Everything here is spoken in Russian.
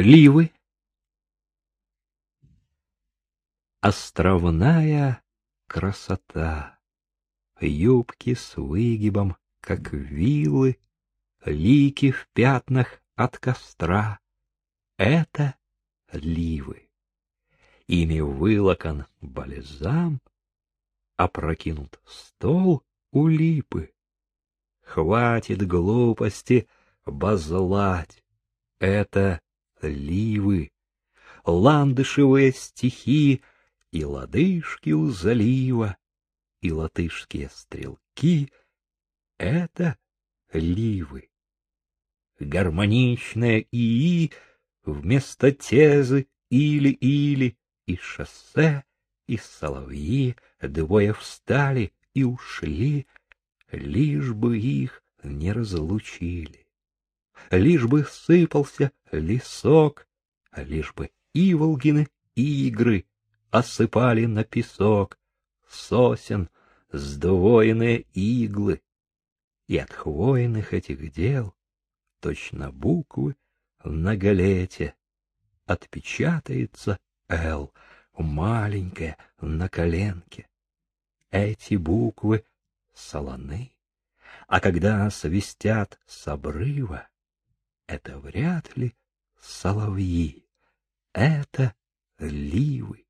Ливы. Островная красота. Юбки с выгибом, как вилы, лики в пятнах от костра. Это ливы. Ими вылокон бальзам, опрокинут стол у липы. Хватит глупости базлать. Это ливы, ландышевые стихи и лодыжки у залива, и латышские стрелки — это ливы. Гармоничное ии вместо тезы или-или, и шоссе, и соловьи двое встали и ушли, лишь бы их не разлучили. Лишь бы сыпался лесок, лишь бы иволгины игры осыпали на песок сосен сдвоенные иглы, и от хвойных этих дел точно буквы на галете отпечатается «Л», маленькая на коленке. Эти буквы солоны, а когда свистят с обрыва, это вряд ли соловьи, это ливы.